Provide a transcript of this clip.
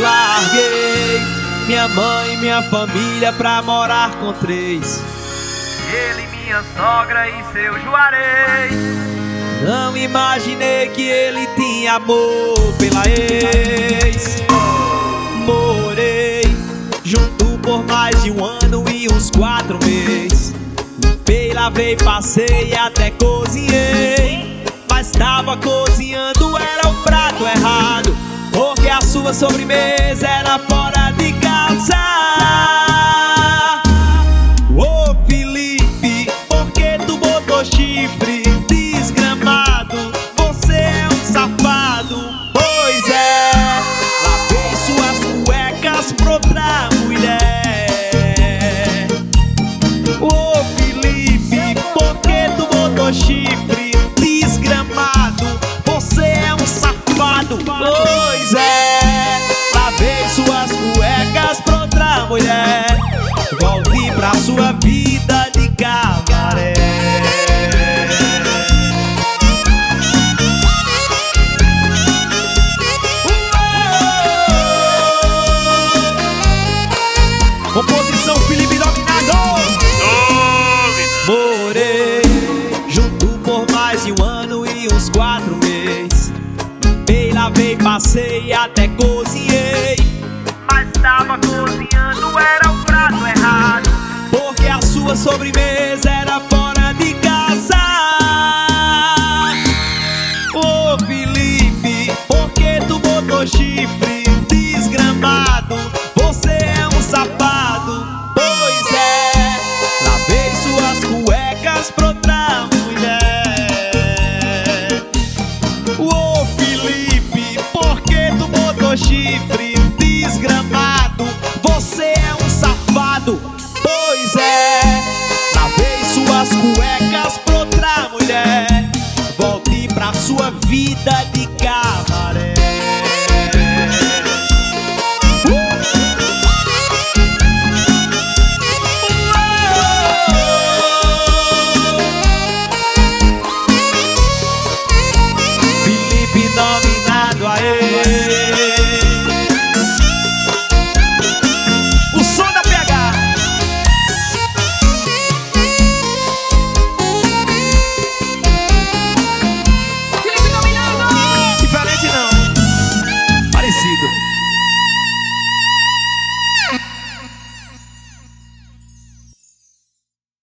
Larguei minha mãe e minha família pra morar com três. Ele, minha sogra e seu Juarez. Não imaginei que ele tinha amor pela ex. Morei junto por mais de um ano e uns quatro meses. Limpei, lavei, passei e até cozinhei. Sobremesa era fora de casa. Ô Felipe, por que tu botou chifre desgramado? Você é um safado, pois é. Lavei suas cuecas pra outra mulher. Ô Felipe, por que tu botou chifre desgramado? Você é um safado, pois um ano e uns quatro meses. Limpei, lavei, passei até cozinhei. Mas tava cozinhando, era o prato errado. Porque a sua sobremesa era fora de casa. Ô Felipe, por que tu botou chifre chifre